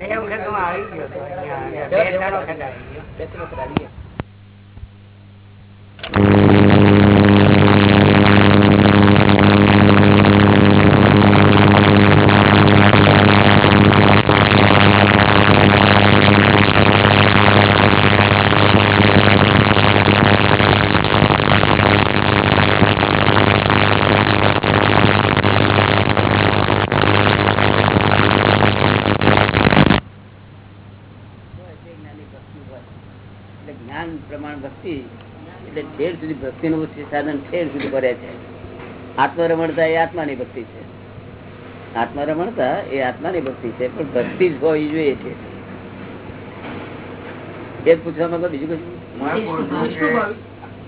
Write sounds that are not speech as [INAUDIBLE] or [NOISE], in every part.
એ વખત હું આવી ગયો. બે ત્રણ વખત આવી ગયો. સુધી ભક્તિ નું સાધન ઠેર સુધી કરે છે. આત્મરમણતા એ આત્માની ભક્તિ છે. આત્મરમણતા એ આત્માની ભક્તિ છે પણ ભક્તિ જ હોવી જોઈએ છે. એ પૂછવા માંગો બીજું કશું? મારે પૂછવું છે,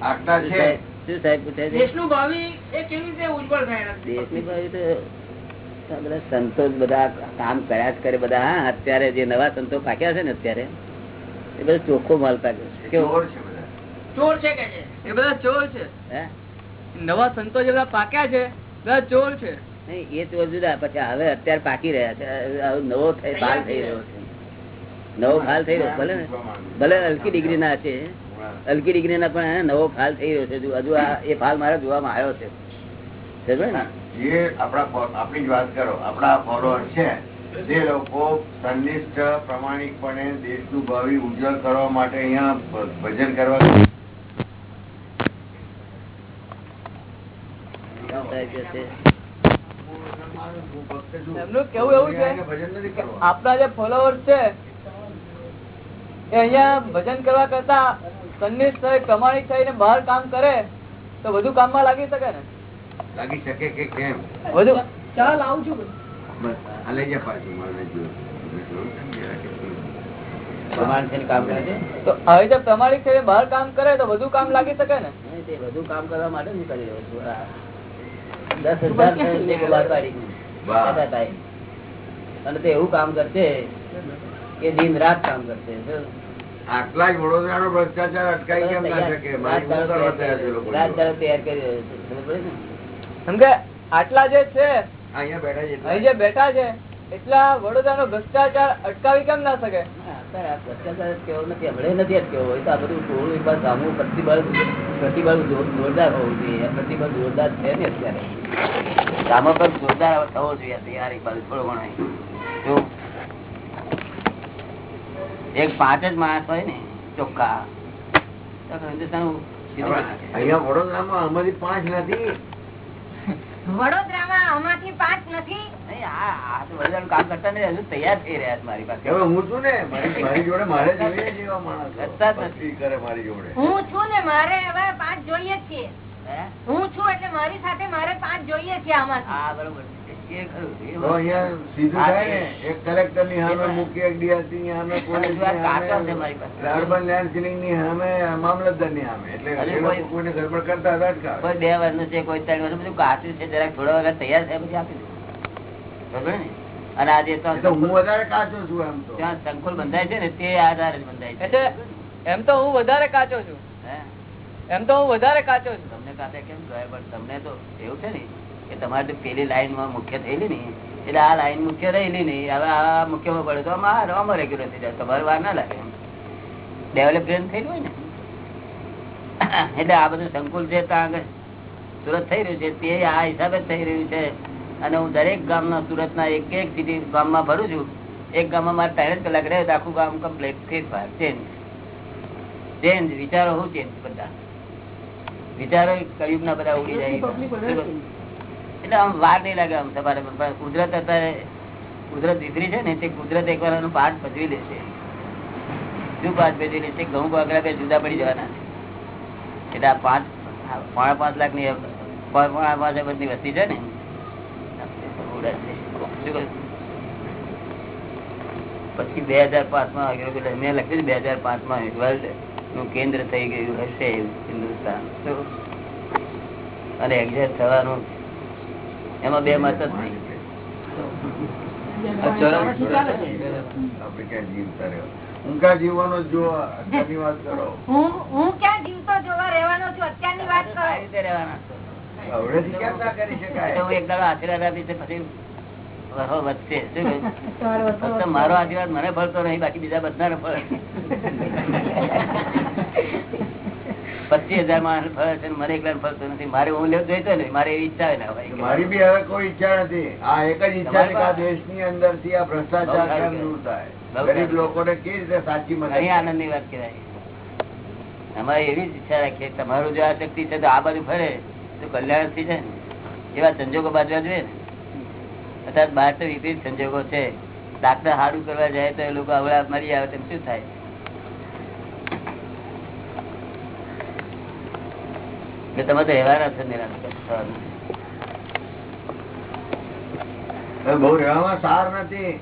આટલા છે. શું સાહેબ પૂછે દેશનું ભાવિ એ કેવી રીતે ઉજ્જવળ થાય? દેશની બાજુ તો બધા સંતો બધા કામ કર્યા જ કરે બધા હા અત્યારે જે નવા સંતો પાક્યા છે ને અત્યારે એ બધો ચોખ્ખો માલ પાક્યો છે. કેવો? છે. ચોર છે કે છે? એ બધા ચોર છે. નવા સંતો જે બધા પાક્યા છે બધા ચોર છે. એ તો જુદા. પછી હવે અત્યારે પાકી રહ્યા છે. નવો થઈ થઈ રહ્યો છે. નવો ફાલ થઈ રહ્યો ભલે ભલે હલકી ડિગ્રી ના છે. હલકી ડિગ્રી ના પણ નવો ફાલ થઈ રહ્યો છે. હજુ હજુ એ ફાલ મારે જોવામાં આવ્યો છે. જે આપણા આપણી જ વાત કરો. આપણા ફોલોઅર છે. જે લોકો સંનિષ્ઠ પ્રમાણિકપણે દેશનું ભાવિ ઉજ્જવળ કરવા માટે અહીંયા ભજન કરવા સાહેબ છે, એમનું કેવું એવું છે ભજન નથી કે કરવા આપણા જે ફોલોવર્સ છે એ અહીંયા ભજન કરવા કરતા સંનિષ્ઠ થઈ પ્રમાણિક થઈને બહાર કામ કરે તો વધુ કામમાં લાગી શકે ને? લાગી શકે કે કેમ? વધુ. ચાલ આવું છું. બસ આ લઈ જા પાછું મારે જોયું. પ્રમાણ થઈને કામ છે? તો આવી રીતે પ્રમાણિક થઈને બહાર કામ કરે તો બધું કામ લાગી શકે ને? બધું કામ કરવા માટે હું કરી રહ્યો છું. દસ હજાર. અને તે એવું કામ કરશે કે દિન રાત કામ કરશે. આટલા વડોદરા વડોદરાનો ભ્રષ્ટાચાર અટકાઈ કેમ ના શકે? કે આટલા જે છે અહીંયા બેઠા છે. અહીં જે બેઠા છે એટલા વડોદરાનો ભ્રષ્ટાચાર અટકાવી કેમ ના શકે? હા, અત્યારે આ ભ્રષ્ટાચાર કેવો નથી હમણાં નથી જ હોય. તો આ બધું ટોળું એક બાજુ સામું પ્રતિબળ પ્રતિબળ જોરદાર હોવું જોઈએ. પ્રતિબળ જોરદાર છે ને અત્યારે. સામો પર જોરદાર થવો જોઈએ તૈયાર એક બાજુ થોડો ઘણો એક પાંચ જ માણસ હોય ને ચોખ્ખા. તો હિન્દુસ્તાન અહીંયા વડોદરામાં અમારી પાંચ નથી. વડોદરામાં આમાંથી પાંચ નથી. નહીં, આ આ તો વડોદરાનું કામ કરતા નથી હજુ તૈયાર થઈ રહ્યા મારી પાસે. હું છું ને મારી જોડે મારે જોઈએ જ એવા માણસો. કરતા જ નથી. ભક્તિ કરે મારી જોડે. હું છું ને મારે હવે પાંચ જોઈએ છીએ. હું? છું એટલે મારી સાથે મારે પાંચ જોઈએ છીએ આમાંથી. હા બરોબર. છે. એ ખરું એ તો અહીંયા સીધું થાય ને એક કલેક્ટરની સામે મૂકી એક DRC ની સામે પોલીસ છે ની ની કોઈ- ગડબડ કરતા હતા કોઈ બે વર્ષનું છે કોઈ ત્રણ વર્ષ બધું કાચું છે જરાક થોડા વખત તૈયાર થાય પછી આપી દે. ને અને આજે તો એ તો હું વધારે કાચો છું એમ તો. ત્યાં સંકુલ બંધાય છે ને તે આધારે જ બંધાય છે. એટલે એમ તો હું વધારે કાચો છું. એમ તો હું વધારે કાચો છું. તમને કાચે કેમ પણ તમને તો એવું છે ને કે તમારે પેલી લાઈનમાં મુખ્ય થયેલી ને એટલે આ લાઈન મુખ્ય રહેલી નહીં હવે આ મુખ્યમાં પડે તો આમાં આમાં રેગ્યુલર થઈ જાય? તમારે વાર ના લાગે ડેવલપમેન્ટ થયેલું હોય ને. એટલે આ બધું સંકુલ છે ત્યાં આગળ. સુરત થઈ રહ્યું છે તે આ હિસાબે જ થઈ રહ્યું છે. અને હું દરેક ગામના સુરતના એક એક સિટી ગામમાં ભરું છું. એક ગામમાં મારે ત્રણ કલાક રહે તો આખું ગામ કમ્પ્લીટ ફેરફાર ચેન્જ ચેન્જ વિચારો હું ચેન્જ બધા? વિચારો કયુગ ના બધા ઉડી જાય એટલે આમ વાર નહીં લાગે આમ તમારે. પણ કુદરત અત્યારે કુદરત વિતરી છે ને તે કુદરત એકવાર એનું પાઠ ભજવી લેશે. શું પાઠ ભજવી લેશે? ઘઉં બાગડા બે જુદા પડી જવાના છે. એટલે આ પાંચ પોણા પાંચ લાખની પોણા પાંચ અબજની વસ્તી છે ને? પછી બે હજાર પાંચમાં મેં લખ્યું બે હજાર પાંચમાં વર્લ્ડનું કેન્દ્ર થઈ ગયું હશે હિન્દુસ્તાન. અને એક્ઝેક્ટ થવાનું. એમાં બે મત જ નહીં ઊંઘા જીવવાનો જો અત્યારની વાત કરો. હું હું ક્યાં જીવતો જોવા રહેવાનો છું? અત્યારની વાત કરો. રહેવાના ના મારો આશીર્વાદ મને ફળતો નહીં બાકી બીજા બધા ફળ પચીસ હજાર માણસ ફળે છે ને મને એકલા ફળતો નથી. મારે હું લેવું જોઈતો ને મારે એવી ઈચ્છા ના હોય મારી બી હવે કોઈ ઈચ્છા નથી. આ એક જ ઈચ્છા છે કે આ દેશની અંદરથી આ ભ્રષ્ટાચાર દૂર થાય? ગરીબ. લોકોને કેવી રીતે સાચી મળે આનંદની વાત કહેવાય. અમારે એવી જ ઈચ્છા રાખીએ તમારું જો આ શક્તિ છે તો આ બાજુ ફરે. કલ્યાણ થઈ જાય એવા સંજોગો બાજવા જોઈએ ને. અત્યારે બહાર તો વિપરીત સંજોગો છે. ડાક્ટર સારું કરવા જાય તો એ લોકો અવળા મરી આવે તેમ શું થાય? તમે તો રહેવાના છો નિરાશ બહુ રહેવામાં સાર નથી.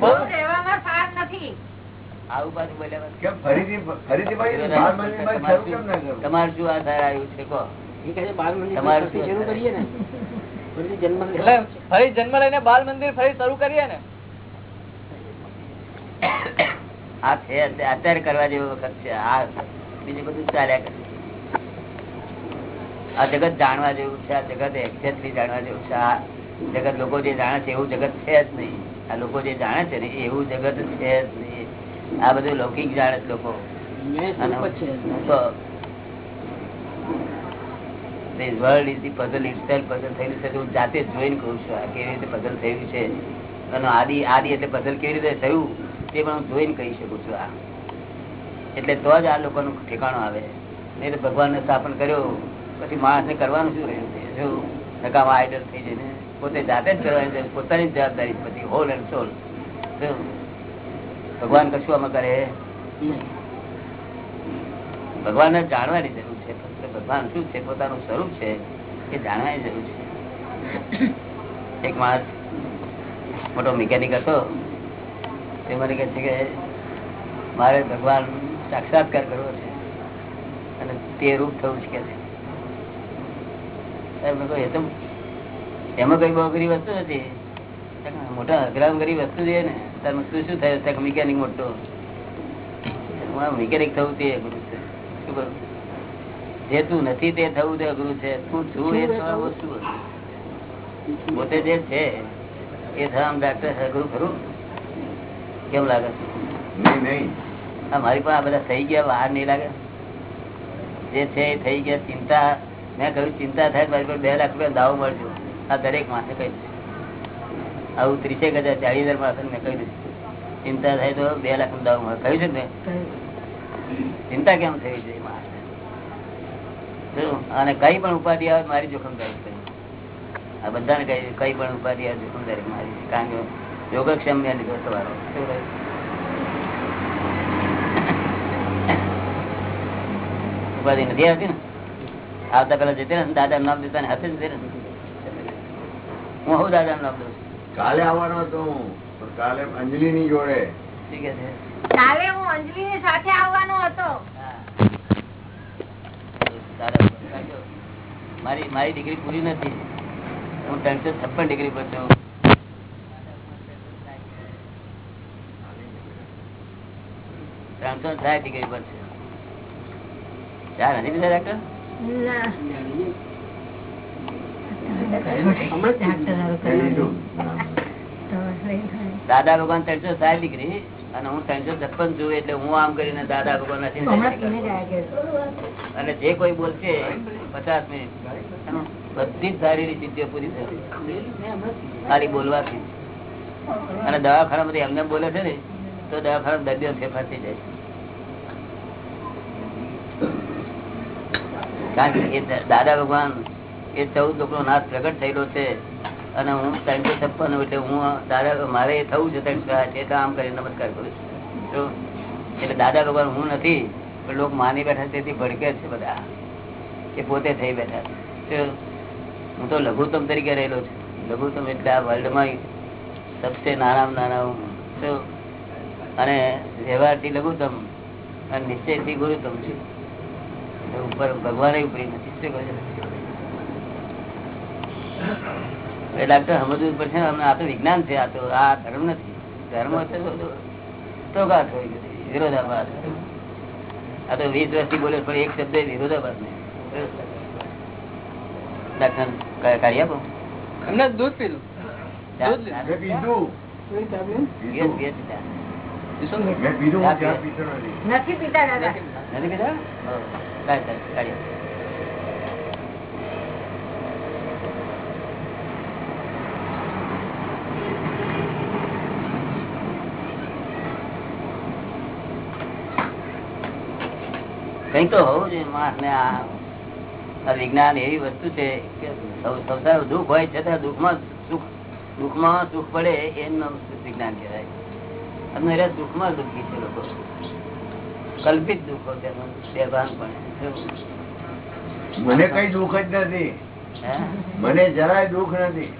બહુ તમારું શું આધાર આવ્યું છે કહો. તમારું કરીએ ને. ફરી જન્મ લઈને બાલ મંદિર ફરી શરૂ કરીએ ને? આ છે અત્યારે અત્યારે કરવા જેવો વખત છે. આ બીજું બધું ચાલ્યા કરે. આ જગત જાણવા જેવું છે આ જગત એક્ઝેક્ટલી જાણવા જેવું છે. આ જગત લોકો જે જાણે છે એવું જગત છે જ નહીં. આ લોકો જે જાણે છે ને એવું જગત છે જ નહીં. આ બધું લૌકિક જાણે લોકો. થયેલું છે હું જાતે જોઈને કહું છું આ કેવી રીતે થયું છે. અને આદિ આદિ એટલે puzzle કેવી રીતે થયું તે પણ હું જોઈને કહી શકું છું આ. એટલે તો જ આ લોકોનું ઠેકાણું આવે. નહીં તો ભગવાનને સ્થાપન કર્યો પછી માણસને કરવાનું શું રહ્યું છે શું નકામા આઈડલ થઈ જઈને પોતે જાતે જ કરવાની પોતાની જવાબદારી બધી હોલ એન્ડ સોલ ભગવાન કશું આમાં કરે? ભગવાનને જાણવાની જરૂર છે ફક્ત ભગવાન શું છે, પોતાનું સ્વરૂપ છે, એ જાણવાની જરૂર છે. એક માણસ મોટો મિકેનિક હતો, તે મને કહે છે કે મારે ભગવાન સાક્ષાત્કાર કરવો છે, અને તે રૂપ થવું છે કે એમાં કઈ બહુ અઘરી વસ્તુ નથી. મોટા અઘરામ ગરીબ વસ્તુ છે ને. તારે શું શું થયું? મિકેનિક મોટો. મિકેનિક થવું તે અઘરું છે. શું કરું? જે તું નથી તે થવું તે અઘરું છે. તું છું એ વસ્તુ પોતે જે છે એ થવા ડાક્ટર અઘરું ખરું? કેમ લાગે? નહીં નહીં. મારી પણ આ બધા થઈ ગયા બહાર નહીં લાગે. જે છે એ થઈ ગયા ચિંતા મેં કહ્યું ચિંતા થાય મારી પર બે લાખ રૂપિયા દાવ મળજો. આ દરેક માસે કહી દીધું આવું ત્રીસેક હજાર ચાલીસ હજાર માસે મેં કહી દીધું ચિંતા થાય તો બે લાખનું દાવ કહ્યું છે ને ચિંતા કેમ થઈ છે? અને કઈ પણ ઉપાધિ આવે મારી જોખમદારી છે. આ બધાને કઈ કઈ પણ ઉપાધિ આવે જોખમદારી મારી. કારણ કે યોગક્ષેમ મેં લીધો સવારો? ઉપાધિ નથી આવતી ને? આવતા પેલા જતી ને દાદા નામ દેતા ને હાથે જ ને હું હું દાદા નામ દઉં છું. કાલે આવવાનો હતો હું પણ કાલે અંજલિ ની જોડે કાલે હું અંજલિ ની સાથે આવવાનો હતો. મારી મારી ડિગ્રી પૂરી નથી. હું ત્રણસો છપ્પન ડિગ્રી પર છું. ત્રણસો સાઠ ડિગ્રી પર છે. ચાર નથી બીજા ડાક્ટર. દાદા ભગવાન ત્રણસો સાઠ ડિગ્રી અને હું ત્રણસો છપ્પન છું એટલે હું આમ કરીને દાદા ભગવાન અને જે કોઈ બોલશે પચાસ મિનિટ. બધી જ શારીરિક સિદ્ધિઓ પૂરી થશે. ખાલી બોલવાથી. અને દવાખાના એમને બોલે છે ને તો દવાખાના દર્દીઓ ફેરફાર થઈ જાય. કારણ કે દાદા ભગવાન એ ચૌદ લોકો નાશ પ્રગટ થયેલો છે. અને હું ત્રણસો છપ્પન એટલે હું, દાદા મારે થવું છે ત્રણસો આઠ એટલે આમ કરીને નમસ્કાર કરું છું. એટલે દાદા ભગવાન હું નથી, પણ લોકો માની બેઠા તેથી ભડકે છે બધા એ પોતે થઈ બેઠા હું તો લઘુત્તમ તરીકે રહેલો છું. લઘુત્તમ એટલે આ વર્લ્ડમાં સબસે નાના નાના હું. અને વ્યવહારથી લઘુત્તમ અને નિશ્ચયથી ગુરુત્તમ છું. ઉપર ભગવાન ઉપરી નથી. શું કહે ડાક્ટર સમજવું પડશે અમને આ તો વિજ્ઞાન છે આ તો આ ધર્મ નથી. ધર્મ છે તો કા થઈ વિરોધાભાસ. આ તો વીસ વર્ષથી બોલે પણ એક શબ્દ વિરોધાભાસ નહીં. ડાક્ટર કાઢી આપો. એમને દૂધ પીધું. પીતો નથી. નથી પીતા દાદા નથી પીધા? હો. લાય, લાય, કાઢી. કઈ તો હોવું જોઈએ માણસ ને આ વિજ્ઞાન એવી વસ્તુ છે કે સૌ- સંસાર દુઃખ હોય છતાં દુઃખમાં સુખ દુઃખમાં સુખ પડે એમનું વિજ્ઞાન કહેવાય. અને દુઃખમાં દુઃખી છે લોકો. કલ્પિત દુઃખો તેનું બેભાન પણ મને કઈ દુઃખ જ નથી. મને જરાય દુઃખ નથી.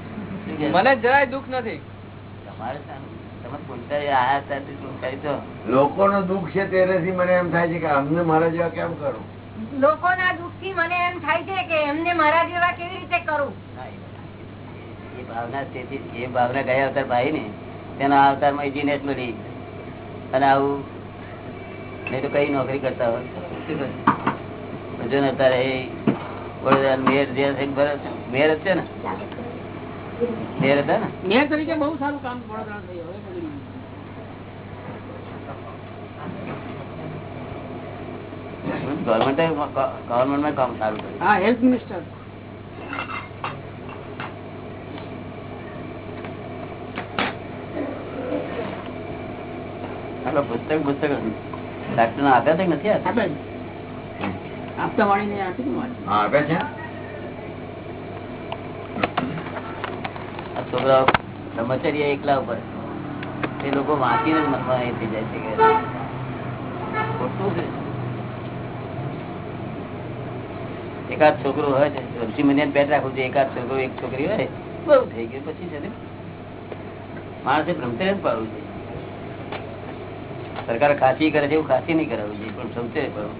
મને જરાય દુઃખ નથી. તમારે તો લોકોનો દુઃખ છે તેનાથી મને એમ થાય છે કે અમને મારા જેવા કેમ કરું? લોકોના દુઃખથી મને એમ થાય છે કે એમને મારા જેવા કેવી રીતે કરું? એ ભાવના તેથી એ ભાવના ગયા અવતાર ભાઈ ને તેના અવતારમાં ઇન્જિનિયર મળી અને આવું નહીં તો કઈ નોકરી કરતા હોય. જો ને અત્યારે એ વડોદરા મેયર જે મેયર જ છે ને? મેયર હતા ને? મેયર તરીકે બહુ સારું કામ વડોદરા થયું હવે બધું. ગવર્મેન્ટ ગવર્મેન્ટમાં કામ સારું કર્યું. હા હેલ્થ મિનિસ્ટર પુસ્તક પુસ્તક ડાક્ટર ના આપ્યા તો નથી આપ્યા? આપે આપતા વાળીને આપી દઉં હા આપે છે? આ છોકરાઓ બ્રહ્મચર્ય એકલા ઉપર. એ લોકો વાંચીને મનમાં એ થઈ જાય છે કે ખોટું છે. એકાદ છોકરો હોય છે ઋષિ મને બેટ રાખવું છે, એકાદ છોકરો, એક છોકરી હોય, બહુ થઈ ગયું, પછી છે ને, માણસે બ્રહ્મચર્ય જ પાડવું છે સરકાર ખાસી કરે છે એવું ખાસી નહીં કરાવવું જોઈએ, પણ બ્રહ્મચર્ય પાડવું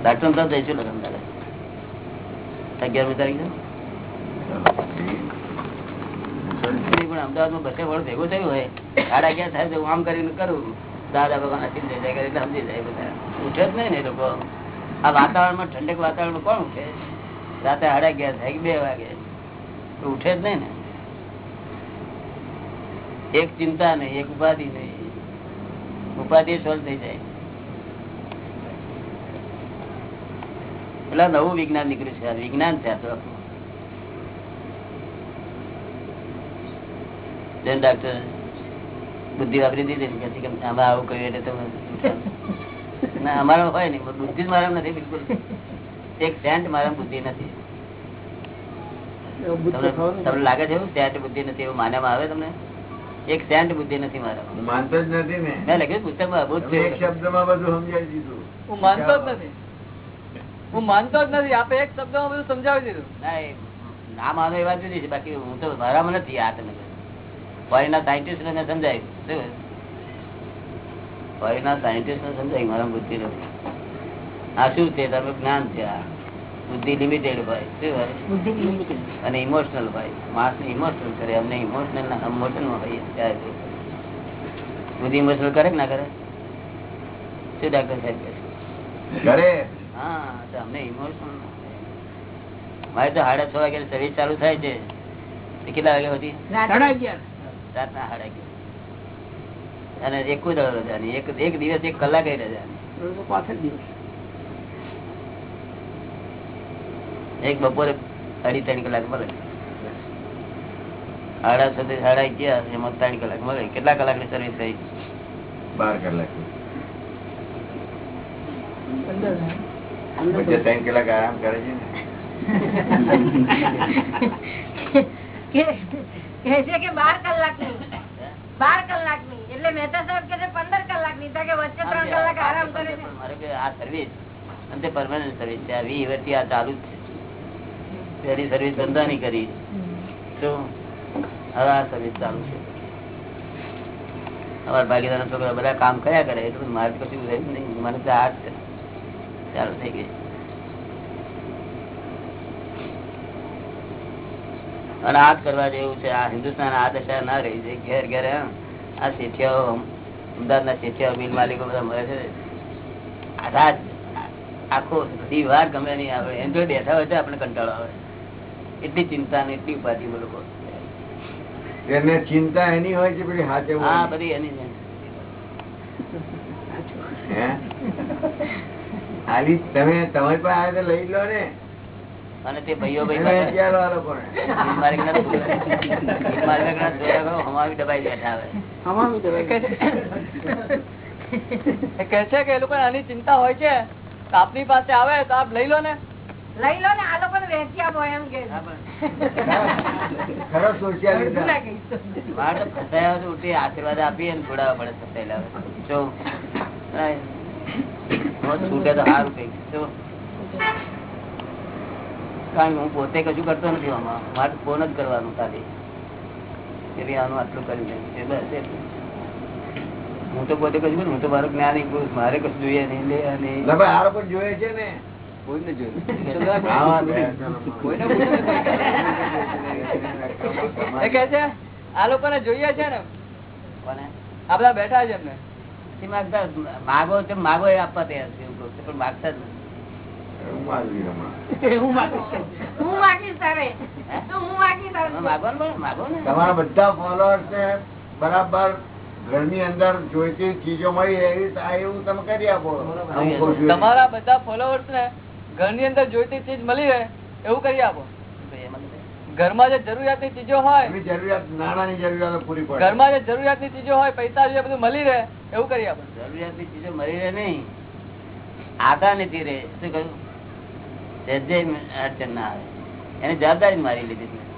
ડાક્ટર તો જઈશું લગન તારે અગિયારમી તારીખે? પણ અમદાવાદમાં બસે વળ ભેગો થયો હોય. સાડા અગિયાર થાય હું આમ કરીને કરું. દાદા ભગવાન સમજી જાય બધા. ઉઠે જ નહીં ને લોકો. આ વાતાવરણમાં ઠંડક વાતાવરણમાં કોણ ઉઠે? રાતે સાડા અગિયાર થાય કે બે વાગે. તો ઉઠે જ નહીં ને. એક ચિંતા નહીં, એક ઉપાધિ નહીં. ઉપાધિ સોલ્વ થઈ જાય. એટલે નવું વિજ્ઞાન નીકળ્યું છે. વિજ્ઞાન છે આ તો. જૈન ડાક્ટર બુદ્ધિ વાપરી દીધી ને કે આમાં આવું કહ્યું એટલે તમે ના અમારા હોય નહીં બુદ્ધિ મારા નથી બિલકુલ. એક સેન્ટ મારા બુદ્ધિ નથી. તમને લાગે છે સેન્ટ બુદ્ધિ નથી એવું માનવામાં આવે તમને? એક સેન્ટ બુદ્ધિ નથી મારા હું માનતો જ નથી ને. મેં લખ્યું પુસ્તકમાં અભૂત એક શબ્દ શબ્દમાં બધું સમજાવી દીધું. હું માનતો જ નથી. હું માનતો જ નથી આપે એક શબ્દમાં બધું સમજાવી દીધું. ના માનો એ વાત જુદી છે બાકી હું તો મારામાં નથી આ તમે. ફોરેનના સાયન્ટિસ્ટ ને સમજાય. ફોરેનના સાયન્ટિસ્ટ ને સમજાય મારા બુદ્ધિ નથી. આ શું છે? તમે જ્ઞાન છે આ. બુદ્ધિ લિમિટેડ ભાઈ. શું ભાઈ? બુદ્ધિ અને ઇમોશનલ ભાઈ. માણસ ને ઇમોશનલ કરે. અમને ઇમોશનલ ના ઇમોશનમાં હોઈએ ત્યારે બુદ્ધિ ઇમોશનલ કરે ના કરે? શું ડાક્ટર સાહેબ કરે. હા તો અમને ઇમોશનલ મારે તો સાડા છ વાગે સર્વિસ ચાલુ થાય છે. કેટલા વાગે હતી સાડા અગિયાર. રાતના સાડા અગિયાર અને એક જ રજા એક એક દિવસ એક કલાક રજા નહીં. એ તો પાછળ દિવસ. એક બપોરે અઢી ત્રણ કલાક મળે. સાડા છ સાડા અગિયાર એમાં ત્રણ કલાક મળે. કેટલા કલાકની સર્વિસ થઈ? બાર કલાક. ત્રણ કલાક આરામ કરે છે ને. [LAUGHS] કે કે છે કે બાર બાર કલાકની. એટલે મહેતા સાહેબ કે પંદર કલાકની. તો કે વચ્ચે ત્રણ કલાક આરામ કરે છે. આ સર્વિસ અંતે પરમાનન્ટ સર્વિસ છે. આ વી વર્ષથી આ ચાલુ જ છે. પહેલી સર્વિસ ધંધાની કરી. તો હવે આ સર્વિસ ચાલુ છે. અમારા ભાગીદાર છોકરા બધા કામ કર્યા કરે. એટલું મારે પછી કશું રહ્યું નહીં. મને તો આ. ચાલુ થઈ ગઈ. અને આ કરવા જેવું છે. આ હિન્દુસ્તાન આ દશા ના રહી છે. ઘેર ઘેર આ શેઠિયાઓ અમદાવાદના શેઠિયાઓ મિલ માલિકો બધા મળે છે. આ આખો દી વાર ગમે નહીં આવે. એમ જો બેઠા હોય તો આપણે કંટાળો આવે. એટલી ચિંતા ને એટલી ઉપાધિ લોકો. એને ચિંતા એની હોય છે પેલી હાથે હા. બધી એની છે? આલી તમે તમારી પણ આવે લઈ લો ને. અને તે ભાઈઓ હમાવી દબાઈ બેઠા આવે એ કહે છે- કે એ લોકો આની ચિંતા હોય છે? આપની પાસે આવે તો આપ લઈ લો ને. લઈ લો ને આ લોકોને વેચી આપો એમ કે આશીર્વાદ આપીએ ને છોડાવવા પડે ફસાયેલા જો. છૂટે તો સારું કઈ જો. કારણ કે હું પોતે કશું કરતો નથી આમાં. મારે ફોન જ કરવાનું ખાલી એટલે આનું આટલું કરી દે. બસ હું તો પોતે કશું હું તો મારું જ્ઞાન પુરુષ મારે કશું જોઈએ નહીં લે અને આ લોકો જોયે છે ને. કોઈને આવા બે એ કહે છે જોઈએ છે ને. આપડા બેઠા છે એમને. માગો તો માગો એ આપવા તૈયાર છે પણ માગતા જ નથી. [LAUGHS] તમારા બધા ફોલોઅર્સ ને બરાબર. ઘરની અંદર જોઈતી ચીજો મળી એવી આ એવું તમે કરી આપો. તમારા બધા ફોલોઅર્સ ને ઘરની અંદર જોઈતી ચીજ મળી રહે એવું કરી આપો. ઘરમાં જે જરૂરિયાતની ચીજો હોય એની જરૂરિયાત નાણાંની જરૂરિયાત પૂરી પડે. ઘરમાં જે જરૂરિયાતની ચીજો હોય પૈસા બધું મળી રહે એવું કરી આપો. જરૂરિયાતની ચીજો મળી રહે નહીં. આધા નથી રે શું કહ્યું? સહેજે અડચણ ના આવે. એની જવાબદારી મારી લીધી કરું.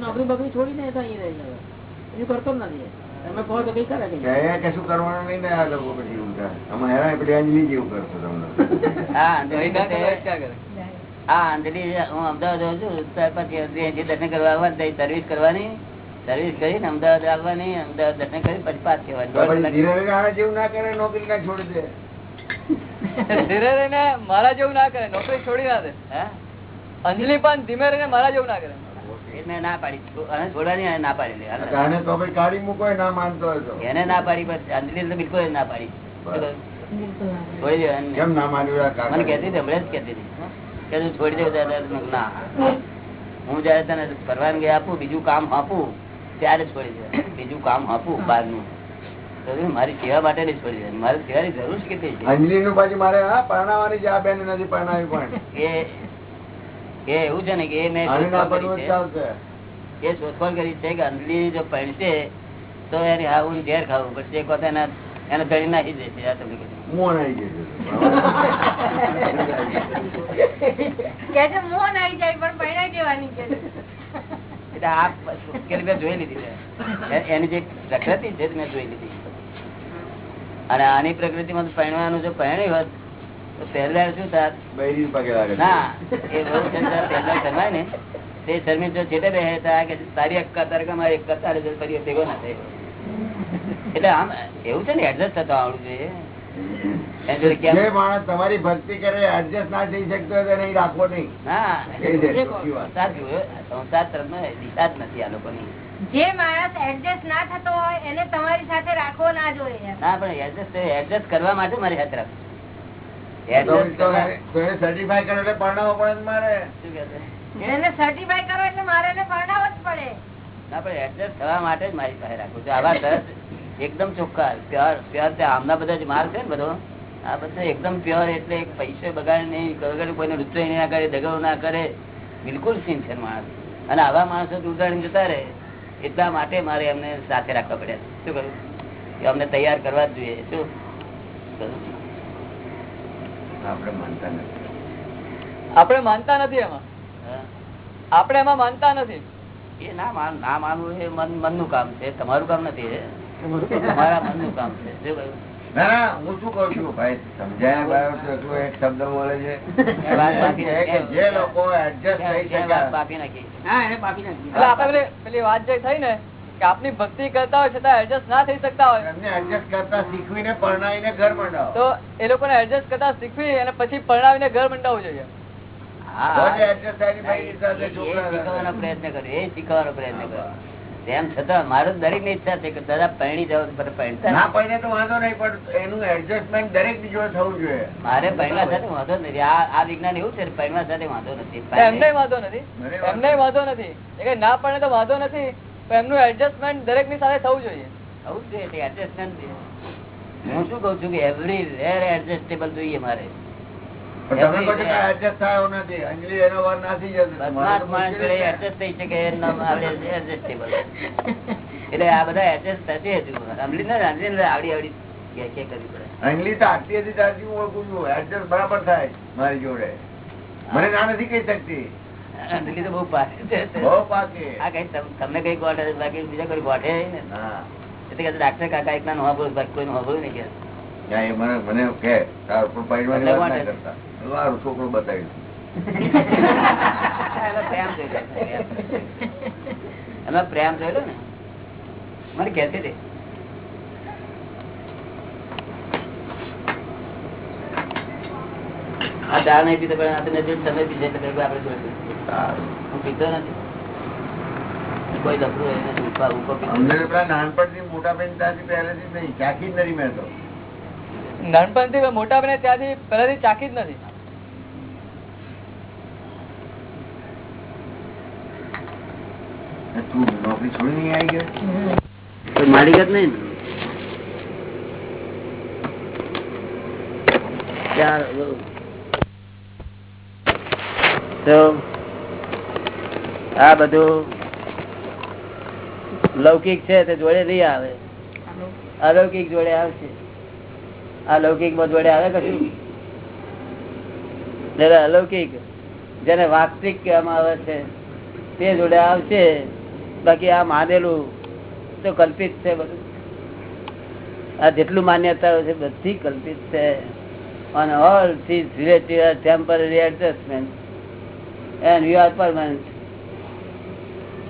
નોકરી બકરી કરતો નથી. તમે કહો તો કઈ કરે કે કશું કરવાનું નહીં ને આ લોકો પછી ઉલટા. અમે હેરાન પેલી અંજલિ જેવું કરશો તમને. હા કરે. હા હું અમદાવાદ રહું છું. ત્યાર પછી દર્શન કરવા આવવાનું સર્વિસ કરવાની. સર્વિસ કરીને અમદાવાદ આવવાની અમદાવાદ દર્શન કરી પછી આના જેવું ના કરે નોકરી ના છોડી દે. [LAUGHS] મારા જેવું ના કરે નોકરી છોડી ના દે. અંજલિ પણ ધીમે રહીને મારા જેવું ના કરે. એને ના પાડી ના પાડી ના માનતો એને ના પાડી પછી અંજલિ તો બિલકુલ ના પાડી? મને કહેતી હતી હમણાં જ હતી. છોડી દે ના. હું જયારે તને પરવાનગી આપું બીજું કામ આપું ત્યારે છોડી દે બીજું કામ આપું બહારનું. તો મારી સેવા માટે નહીં છોડી દે મારી સેવાની જરૂર કેટલી છે? અંજલિ નું પાછી મારે હા પરણાવવાની છે આ બેન નથી પરણાવી પણ. એ એ એવું છે ને કે એ મેં શોધખોળ કરી છે. એ શોધખોળ કરી છે કે અંજલિ જો પહેરશે તો એની હાવું ઝેર ખાવું પડશે. એક વખત એના એને ધરી નાખી દેશે. આ તમને કીધું. આવી જાય [LAUGHS] કે છે મોહન આવી જાય પણ પરણાઈ દેવાની છે. એટલે આ મુશ્કેલી મેં જોઈ લીધી છે. એની જે પ્રકૃતિ છે મેં જોઈ લીધી અને આની પ્રકૃતિમાં તો પરણવાનું જો પરણ્યું હોત તો પહેલા શું થાત? ના એ બહુ પહેલા કરવાય ને. તે શરમી જો છેટે બે કે તારી અક્કા તારે કે મારી અક્કા તારે ફરી ભેગો ના થાય. એટલે આમ એવું છે ને એડજસ્ટ થતો આવડવું જોઈએ. જે માણસ તમારી ભક્તિ કરે એડજસ્ટ ના થઈ શકતો હોય તો રાખવો નહીં. સંસાર તરફ દિશા જ નથી આ લોકોની. જે માણસ એડજસ્ટ ના થતો હોય એને તમારી સાથે રાખવો ના જોઈએ. ના પણ એડજસ્ટ એડજસ્ટ કરવા માટે મારી હાથ રાખો. તો એડજસ્ટ તો કરવા તો એને સર્ટિફાઈ કરે એટલે પડે મારે. એને સર્ટિફાઈ કરો એટલે મારે એને પરણાવવો જ પડે. ના પણ એડજસ્ટ થવા માટે જ મારી પાસે રાખું છું. આવા સરસ એકદમ ચોખ્ખા પ્યોર પ્યોર આમના બધા જ માલ છે ને બધો. આ બધા એકદમ પ્યોર એટલે એક બગાડે નહીં કોઈને રુચો ના કરે દગો ના કરે બિલકુલ સિન્સિયર માણસ. અને આવા માણસો ઉદાહરણ જતા રહે એટલા માટે મારે એમને સાથે રાખવા પડ્યા શું કહ્યું કે અમને તૈયાર કરવા જ જોઈએ. શું? આપણે માનતા નથી. આપણે માનતા નથી એમાં. આપણે એમાં માનતા નથી. એ ના માન ના માનવું એ મન મનનું કામ છે. તમારું કામ નથી તમારા મનનું કામ છે. શું કહ્યું? ના ના હું શું કઉ છું? ભાઈ સમજાયા બાયો તો શું એક શબ્દ બોલે છે. એ વાત બાકી કે નથી. જે લોકો એડજસ્ટ થઈ શકે. બાકી નાખી. હા એને પાપી નાખી. આપણે પેલી પેલી વાત જે થઈ ને કે આપની ભક્તિ કરતા હોય છતાં એડજસ્ટ ના થઈ શકતા હોય. એમને એડજસ્ટ કરતા શીખવીને પરણાવીને ઘર મંડાવો. તો એ લોકોને એડજસ્ટ કરતા શીખવી અને પછી પરણાવીને ઘર મંડાવવું જોઈએ. પ્રયત્ન કર્યો એ શીખવાનો પ્રયત્ન કર્યો તેમ છતાં મારું દરેકની ઈચ્છા છે કે દાદા પરણી જાવ તો પરણતા ના નથી. તો વાંધો નહીં પણ એનું એડજસ્ટમેન્ટ દરેક બીજો થવું જોઈએ. મારે પરણવા સાથે વાંધો નથી. આ આ વિજ્ઞાન એવું છે પરણવા સાથે વાંધો નથી. એમને વાંધો નથી? એમને વાંધો નથી. એ કે ના પડે તો વાંધો નથી પણ એમનું એડજસ્ટમેન્ટ દરેકની સાથે થવું જોઈએ. થવું જ જોઈએ, એડજસ્ટમેન્ટ હું શું કઉ છું કે એવરી વેર એડજસ્ટેબલ જોઈએ મારે. [LAUGHS] એટલે આ બધા adjust થશે હજુ. અમલી ને આવડી આવડી કે- કે કરવી પડે. અંજલિ તો આટલી હતી ત્યારથી હું ઓળખું છું. એડજસ્ટ બરાબર થાય મારી જોડે. મને ના નથી કહી શકતી. અંગલી તો બહુ પાકે. છે બહુ પાકી. આ કઈ તમને કઈ ગોઠે બાકી બીજા કોઈ ગોઠે ને. એટલે કે ડાક્ટર કાકા એકલા નો હોભળું, કોઈ કોઈનું હોભળું નહીં કે. મને મને કે તાર ઉપર પાડવાની વાત ના કરતા. સારું છોકરો બતાવ્યું એમાં પ્રેમ થયેલો ને? મને કહેતી હતી. આ ચા નહીં પીતો પણ નથી, તમે પીધે આપણે. હું પીતો નથી. કોઈ નાનપણથી મોટા બેન ત્યાંથી પહેલેથી નહીં ચાખી જ નથી મેં તો. નાનપણથી મોટા બને ત્યાંથી પહેલેથી ચાખી જ નથી. તું નોકરી નહીં આ બધું લૌકિક છે, તે જોડે નહીં આવે. અલૌકિક જોડે આવશે. અલૌકિકમાં જોડે આવે કશું? અલૌકિક, જેને વાસ્તવિક કહેવામાં આવે છે, તે જોડે આવશે. બાકી આ માનેલું તો કલ્પિત છે બધું. આ જેટલું માન્યતા છે, બધી કલ્પિત છે. on all these relative are temporary adjustment and you are permanent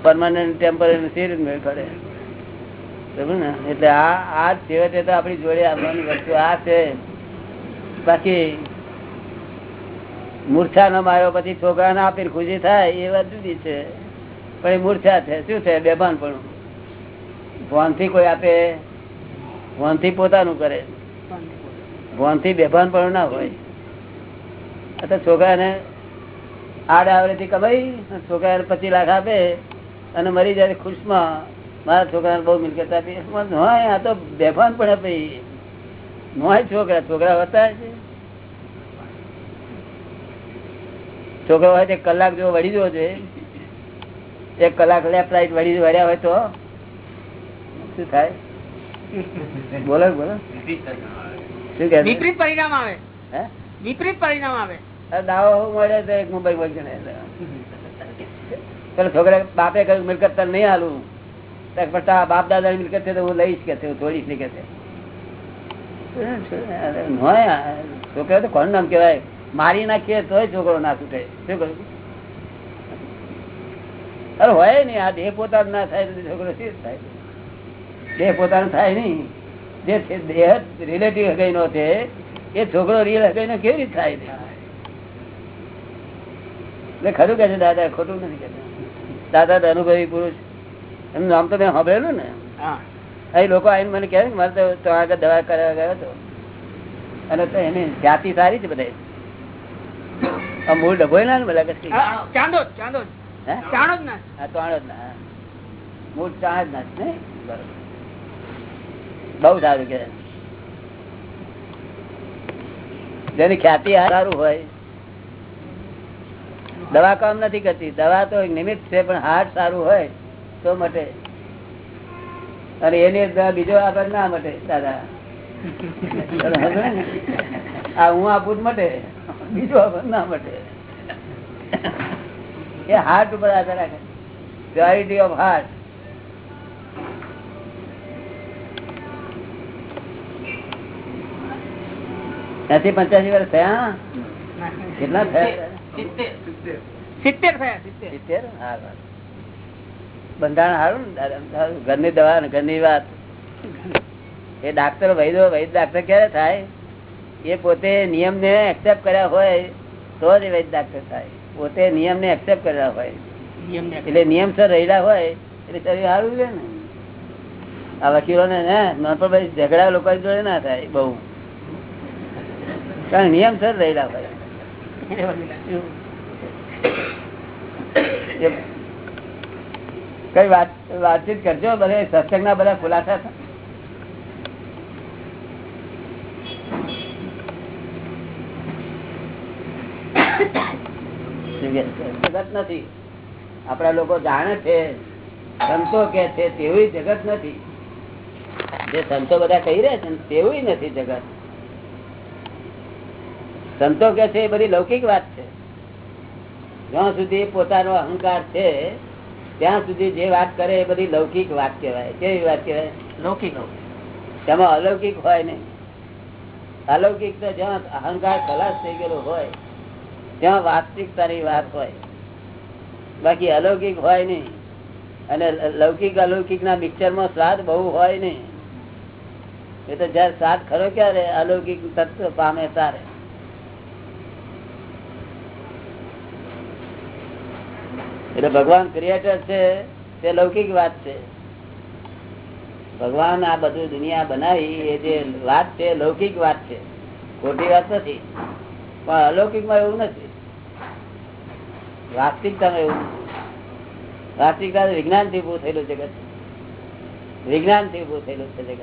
permanent temporary serious મેળ પડે બરાબર ને? એટલે આ આ છેવટે તો આપણી જોડે આવવાની વસ્તુ આ છે. બાકી મૂર્છા ન માર્યો પછી છોકરાને આપીને ખુશી થાય એ વાત જુદી છે. પણ એ મૂર્છા છે. શું છે? બેભાન પણ ભોનથી કોઈ આપે ભોનથી પોતાનું કરે. ભોનથી બેભાન પણ ના હોય. અથવા છોકરાને આડે થી કમાઈ છોકરાને પચીસ લાખ આપે, અને મરી જાય ખુશમાં. મારા છોકરાને બહુ મિલકત આપી. નોય આ તો બેભાન પણ ભાઈ. નોય છોકરા છોકરા હોતા છે. છોકરો હોય કલાક જો વળી જવો જોઈએ. એક કલાક લેફ્ટ રાઈટ વળી વર્યા હોય તો. શું થાય? બોલો બોલો. શું કે વિપરીત પરિણામ આવે. હે? વિપરીત પરિણામ આવે. દાવો મળે તો એક મુંબઈ ને પેલા છોકરા બાપે કહ્યું મિલકત તને નહીં હાલું તારા બાપ દાદા ની મિલકત છે તો હું લઈશ કે હું થોડીશ નહીં કે છોકરા તો કોણ નામ કેવાય મારી નાખીએ તોય છોકરો ના છૂટે. શું કરું અરે હોય નહીં આ દેહ પોતાનો ના થાય તો છોકરો શી થાય? દેહ પોતાનો થાય નહીં. જે દેહ રિલેટિવ હગાઈ નો છે એ છોકરો રિયલ હગાઈ નો કેવી રીતે થાય એટલે ખરું કે છે દાદા ખોટું નથી કે દાદા તો અનુભવી પુરુષ. એમનું નામ તો મેં સાંભળેલું ને. હા. અહીં લોકો આવીને મને કહે કે મારે તો ત્યાં આગળ દવા કરવા ગયો હતો. અને તો એની જાતિ સારી છે બધા મૂળ ડભોય ના ને બધા ચાંદો ચાંદો મૂળ ચાણ જ ના છે ને સારું કે જેની ખ્યાતિ સારું હોય દવા કામ નથી કરતી. દવા તો નિમિત્ત છે પણ હાર્ટ સારું હોય તો મટે. અને એની બીજો આગળ ના મટે દાદા. આ હું આપું જ મટે બીજો આગળ ના મટે. એ હાર્ટ ઉપર આધાર રાખે. પ્યોરિટી ઓફ હાર્ટ એસી પંચ્યાસી વર્ષ થયા કેટલા થયા? સિત્તેર? હા, બંધારણ સારું ઘરની દવા ઘરની વાત. એ ડાક્ટર વૈદો વૈદ ડાક્ટર ક્યારે થાય? એ પોતે નિયમ ને એક્સેપ્ટ કર્યા હોય તો જ વૈદ ડાક્ટર થાય. પોતે નિયમ ને એક્સેપ્ટ કરેલા હોય નિયમ સર રહેલા હોય એટલે શરીર સારું છે ને આ વકીલો ને ભાઈ ઝઘડા લોકો જોડે ના થાય બહુ. કારણ નિયમ સર રહેલા હોય. કઈ વાત વાતચીત કરજો બધા સત્સંગ ના બધા ખુલાસા થાય. જગત નથી. આપડા લોકો જાણે છે સંતો કે છે તેવું જગત નથી. જે સંતો બધા કહી રહ્યા છે ને તેવું નથી જગત. સંતો કે છે એ બધી લૌકિક વાત છે. જ્યાં સુધી પોતાનો અહંકાર છે ત્યાં સુધી જે વાત કરે એ બધી લૌકિક વાત કહેવાય. કેવી વાત કહેવાય? લૌકિક તેમાં અલૌકિક હોય નહીં. અલૌકિક તો જ્યાં અહંકાર ખલાસ થઈ ગયેલો હોય ત્યાં વાસ્તવિકતાની વાત હોય. બાકી અલૌકિક હોય નહીં. અને લૌકિક અલૌકિક ના મિક્સરમાં સ્વાદ બહુ હોય નહીં. એ તો જયારે સ્વાદ ખરો ક્યારે અલૌકિક તત્વ પામે તારે. એટલે ભગવાન ક્રિએટર છે, તે લૌકિક વાત છે. ભગવાન આ બધું દુનિયા બનાવી, એ જે વાત છે લૌકિક વાત છે. ખોટી વાત નથી. પણ અલૌકિકમાં એવું નથી. વાસ્તવિકતા વિજ્ઞાનથી ઉભું થયેલું જગત. વિજ્ઞાનથી ઉભું થયેલું છે જગત.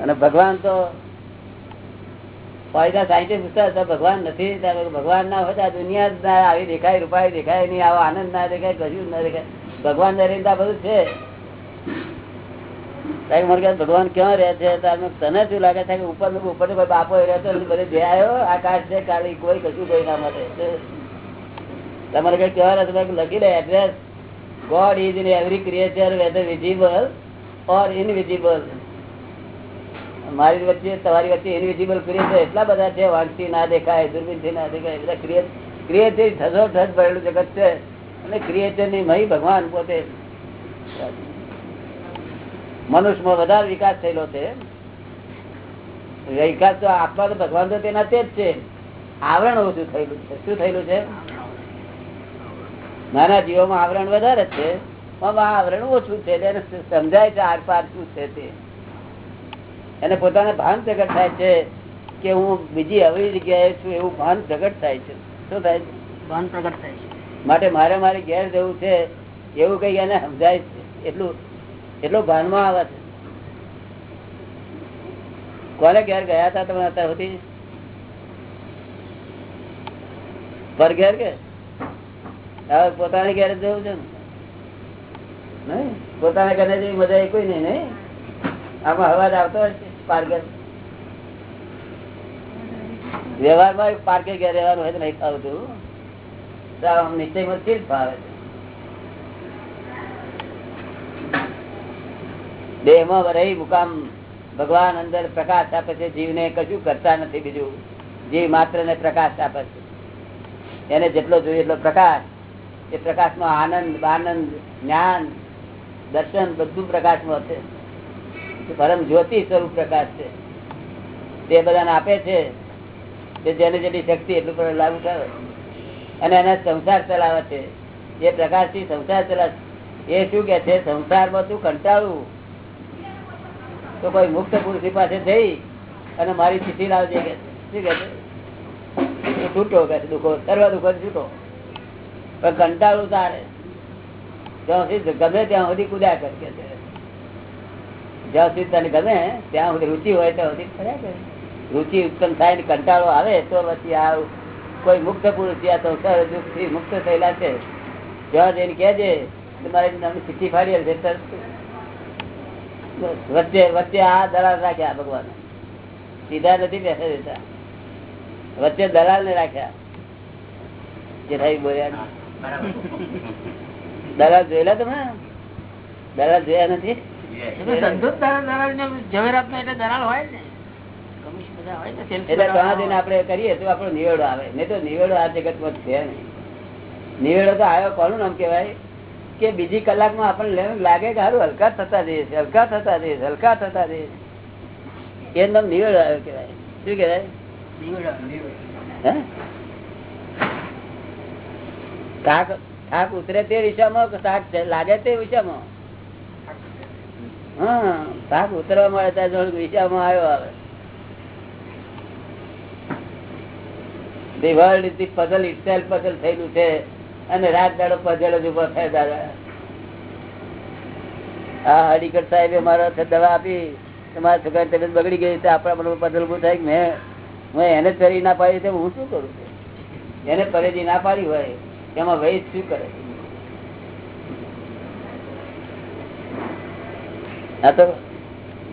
અને ભગવાન તો ભગવાન નથી ભગવાન ના હોય દુનિયા આવી દેખાય રૂપાય દેખાય નહીં, આવો આનંદ ના દેખાય, કશું ના દેખાય. ભગવાન દરેક બધું છે. ભગવાન ક્યાં રહે છે? તને શું લાગે છે ઉપર ઉપર બાપો રહેતો બધે આવ્યો આકાશ છે કાલી કોઈ, કશું કોઈ ના મળે તમારે કઈ ક્યાં રહે છે? મેં કીધું લખી દે address God is in every creature whether visible or invisible મારી વચ્ચે, તમારી વચ્ચે ઇનવિઝિબલ ક્રિએચર એટલા બધા છે, વાંચતી ના દેખાય, દૂરબીન ના દેખાય, બધા ક્રિએચર થતો થત ભરેલું જગત છે. અને ક્રિએચરની મહી ભગવાન પોતે. મનુષ્યમાં વધારે વિકાસ થયેલો છે. વિકાસ તો આત્મા તો ભગવાન તો તેના તે જ છે. આવરણ ઓછું થયેલું છે. શું થયેલું છે? નાના જીવોમાં આવરણ વધારે છે આવરણ ઓછું છે એને સમજાય છે આર પાર શું છે તે. એને પોતાને ભાન પ્રગટ થાય છે કે હું બીજી આવી જગ્યાએ છું એવું ભાન પ્રગટ થાય છે. શું થાય છે? ભાન પ્રગટ થાય છે. માટે મારે મારે ઘેર જવું છે એવું કઈ એને સમજાય છે. એટલું એટલું ભાનમાં આવે છે. કોને ઘેર ગયા હતા તમે અત્યાર સુધી? પર ઘેર કે હવે પોતાની જવું છે ને? પોતાને ઘરે જેવી મજા એ કોઈ નહીં નહીં? આમાં અવાજ આવતો હોય છે પાર્કર વ્યવહારમાં પાર્કે ઘેર રહેવાનું હોય તો નહીં ફાવતું તો. આમ નિશ્ચયમાં સ્થિર ફાવે છે. દેહમાં રહી મુકામ ભગવાન અંદર પ્રકાશ આપે છે. જીવને કશું કરતા નથી બીજું. જીવ માત્ર ને પ્રકાશ આપે છે. એને જેટલો જોઈએ એટલો પ્રકાશ એ નો આનંદ આનંદ, જ્ઞાન, દર્શન બધું પ્રકાશમાં છે પરમ જ્યોતિ સ્વરૂપ પ્રકાશ છે. તે બધાને આપે છે તે જેને જેટલી શક્તિ એટલું પણ લાગુ કરે અને એને સંસાર ચલાવે છે. એ પ્રકાશથી સંસાર ચલાવે એ શું કે છે? સંસારમાં તું કંટાળું. તો કોઈ મુક્ત પુરુષ પાસે જઈ અને મારી ચીઠી લાવજે કે શું કે છે? છૂટો કે દુઃખો સર્વ દુઃખો છૂટો. પણ કંટાળું તારે. જ્યાં ગમે ત્યાં સુધી કુદ્યા કરે છે. જ્યાં સુધી તને ગમે, ત્યાં સુધી રુચિ હોય ત્યાં સુધી કર્યા કરે રુચિ ઉત્પન્ન થાય ને કંટાળો આવે તો પછી આ કોઈ મુક્ત પુરુષ આ સંસાર દુઃખથી મુક્ત થયેલા છે, ત્યાં જઈને કહેજે કે મારી નામની ચિઠ્ઠી ફાડી છે વચ્ચે વચ્ચે આ દલાલ રાખ્યા ભગવાન. સીધા નથી બેસે દેતા. વચ્ચે દલાલ ને રાખ્યા. જે ભાઈ બોલ્યા દલાલ જોયેલા તમે? દલાલ જોયા નથી? જવેરાત નો એટલે દલાલ હોય ને? કમિશન બધા હોય ને sales એટલે વાળા ત્યાં જઈને કરીએ તો આપણો નિવેડો આવે. નહીં તો નિવેડો આ જગતમાં છે નહીં. નિવેડો તો આવ્યો કોનું નામ કેવાય કે બીજી કલાકમાં આપણને લાગે કે સારું હલકા થતા જઈએ છે હલકા થતા જઈએ છે હલકા થતા જઈએ છે એ નામ નિવેડો આવ્યો કેવાય શું કેવાય હે? કાક થાક ઉતરે તે વિષયમાં થાક લાગે તે વિષયમાં હા, થાક ઉતરવા મળે ત્યાં વિષયમાં આવ્યો આવે અને રાત દાડો પઝલ જ ઊભો થાય દાદા હા હડીકર સાહેબે મારો દવા આપી તમારા છોકરાની તબિયત બગડી ગઈ તો આપણા મનમાં પઝલ ઉભું થાય મેં મેં એને ફરી ના પાડી હું શું કરું? એને પરેજી ના પાડી હોય એમાં વૈદ શું કરે? આ તો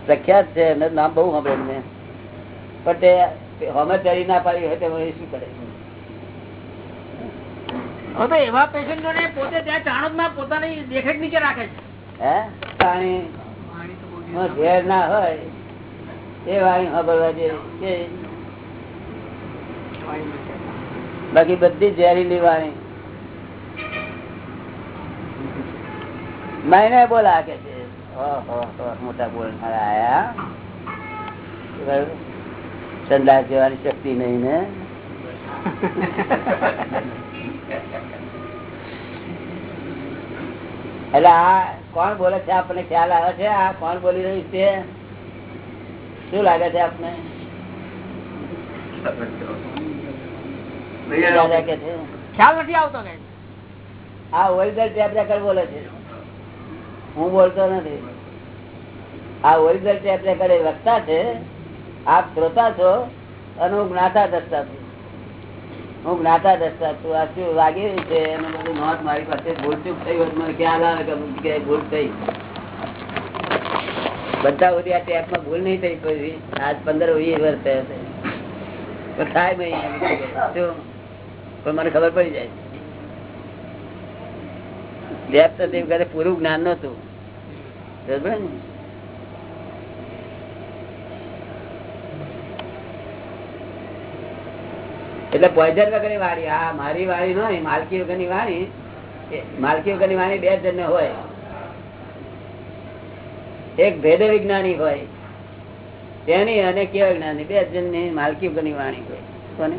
પ્રખ્યાત છે નામ બહુ સાંભળ્યું મેં પણ તે હોમેચારી ના પાડી હોય તો વૈદ શું કરે? હવે તો એવા પેશન્ટો ને પોતે ત્યાં ચાણોદમાં પોતાની દેખરેખ નીચે રાખે છે. હે? પાણી ઝેર ના હોય એ વાણી સાંભળવા બાકી બધી ઝેરીલી વાણી. મહિને બોલા કે છે. મોટા બોલનારા આયા સંદાસ જેવાની શક્તિ નહીં ને? એટલે આ કોણ બોલે છે? આપણને ખ્યાલ આવે છે? આ કોણ બોલી રહ્યું છે? શું લાગે છે આપને? દાદા કે છે? ખ્યાલ નથી આવતો આ ઓરિજિનલ ટેપ રેકર્ડ બોલે છે. હું બોલતો નથી. આ ઓરિજિનલ ટેપ રેકર્ડ એ વક્તા છે. આપ શ્રોતા છો અને હું જ્ઞાતા દસતા છું. હું જ્ઞાતા દસતા છું. આ શું રહ્યું છે? એનું બધું નોંધ મારી પાસે ભૂલચૂક થઈ હોત, મને ખ્યાલ આવે કે કે ભૂલ થઈ. બધા સુધી આ ટેપમાં ભૂલ નહીં થઈ કોઈ. આજ પંદર વીસ વર્ષ થયા છે. પણ થાય પણ મને ખબર પડી જાય. વખતે પૂરું જ્ઞાન નતું એટલે પોઈઝન વગર વાળી આ મારી વાળી નહીં માલકી વગરની વાણી માલકી વગરની વાણી બે જણ હોય. એક ભેદ વિજ્ઞાની હોય તેની અને કેવ જ્ઞાની બે જણની માલકી વગરની વાણી હોય. કોને?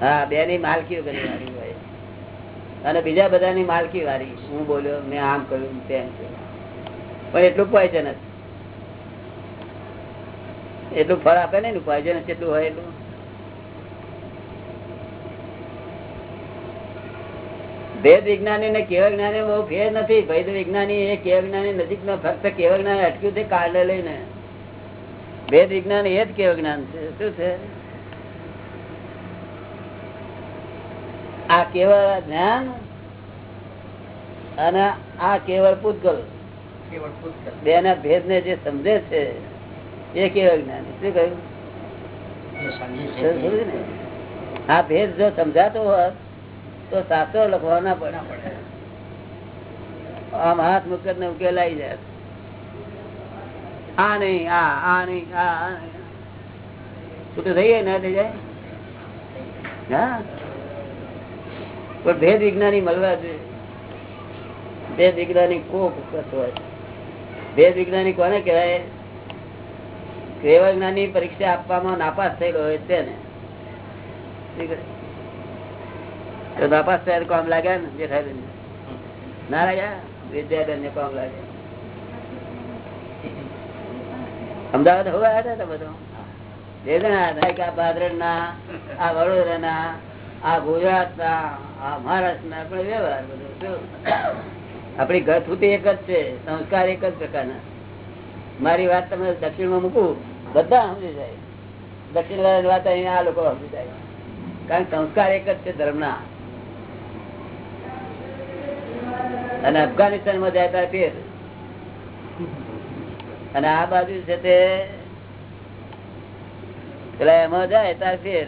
હા બે ની માલકી વગરની વાણી હોય. અને બીજા બધાની માલકી વાળી. હું બોલ્યો, મેં આમ કર્યું, તેમ પણ એટલું પોઈઝન એટલું ફળ આપે ને પોઈઝન કેટલું હોય એટલું. ભેદ વિજ્ઞાની ને કેવ જ્ઞાની બહુ ફેર નથી. ભેદ વિજ્ઞાની એ કેવ જ્ઞાની નજીક નો ફક્ત કેવ જ્ઞાન અટક્યું છે કાર્ડ લઈને. ભેદ વિજ્ઞાન એ જ કેવ જ્ઞાન છે. શું છે? આ કેવળ જ્ઞાન અને આ કેવળ પૂતગલ. બે ના ભેદ ને જે સમજે છે એ કેવળ જ્ઞાન શું કહ્યું? આ ભેદ જો સમજાતો હોત તો સાચો લખવા ના પડે. આમ હાથ મુકત ને ઉકેલાઈ જાય. આ નહીં આ આ નહીં આ. છૂટું થઈ જાય ને થઈ જાય હા? પણ ભેદ વિજ્ઞાની મળવા જોઈએ. ભેદ વિજ્ઞાની કોક હોય. ભેદ વિજ્ઞાની કોને કહેવાય? કેવા જ્ઞાની પરીક્ષા આપવામાં નાપાસ થયેલો હોય તેને નાપાસ થયા કામ લાગ્યા ને જે થાય તે. ના લાગ્યા? વિદ્યાર્થી ને કામ લાગે અમદાવાદ હવે આવ્યા હતા બધો? જણા હતા આ ભાદરણ ના આ વડોદરા ના આ ગુજરાત, આ મહારાષ્ટ્ર ના આપણે વ્યવહાર બધો આપણી છૂટી એક જ છે, સંસ્કાર એક જ પ્રકારના. મારી વાત તમે દક્ષિણમાં મૂકું, બધા સમજી જાય. દક્ષિણ વાત અહીંયા આ લોકો સમજી જાય. કારણ સંસ્કાર એક જ છે ધર્મના. અને અફઘાનિસ્તાનમાં જાય ત્યારે ફેર. અને આ બાજુ છે તે, પેલા એમાં જાય ત્યાં ફેર.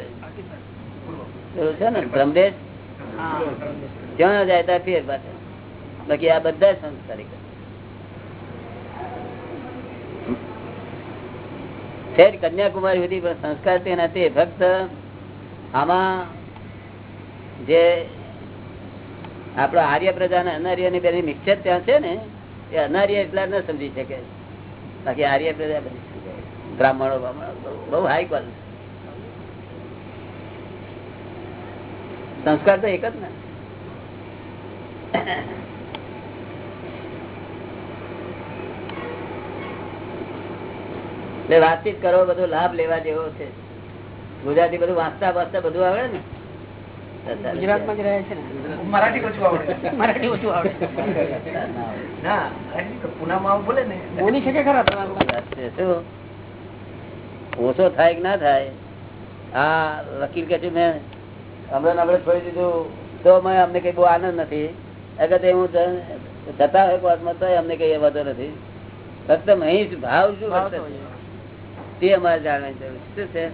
બાકી આ બધા સંસ્કારી કન્યાકુમારી સુધી પણ સંસ્કાર તે ફક્ત આમાં જે આપડા આર્ય પ્રજા ને અનાર્યની બેની મિક્સર ત્યાં છે ને, એ અનાર્ય એટલા ન સમજી શકે. બાકી આર્ય પ્રજા બધી બ્રાહ્મણો બહુ હાઈ ક્વોલિટી સંસ્કાર તો એક જ ને. એટલે વાતચીત કરો બધો લાભ લેવા જેવો છે. ગુજરાતી બધું વાંચતા વાંચતા બધું આવે ને? ગુજરાતમાં જ રહે છે મરાઠી ઓછું આવડે મરાઠી ઓછું આવડે. ના પૂનામાં બોલે બોલી શકે ખરા? ઓછો થાય કે ના થાય? આ વકીલ કે છે મેં હમણાં હમણાં છોડી દીધું. તો અમને કઈ બહુ આનંદ નથી. અગર હું જતા હોય કોર્ટમાં તો અમને કઈ વાંધો નથી. ફક્ત મહી ભાવ શું તો અમારે જાણવાની જરૂર શું છે?